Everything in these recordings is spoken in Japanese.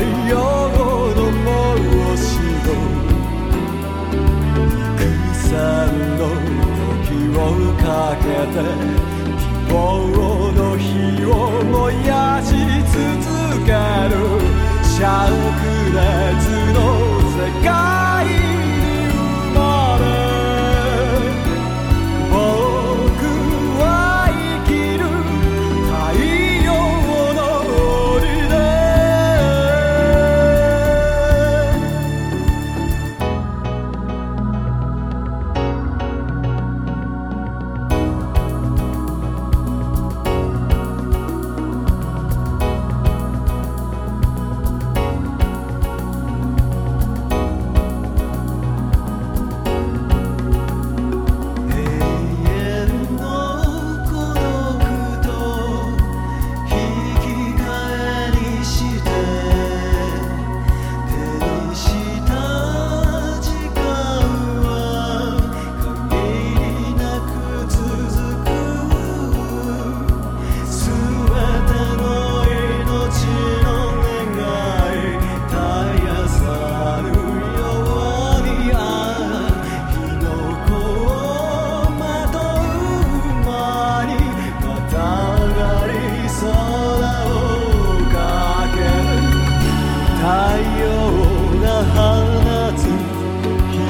太さの時をかけて希望を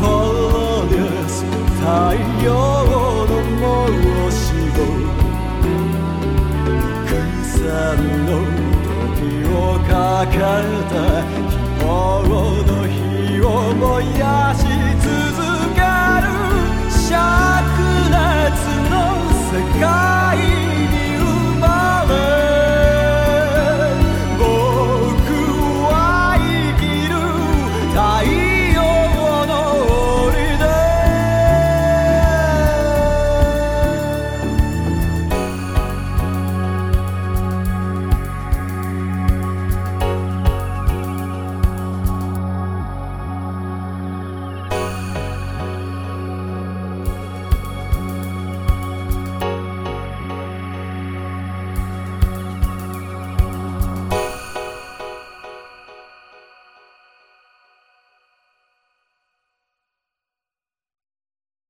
follow this 太陽の申し子草の時をかかった希望の火を燃やし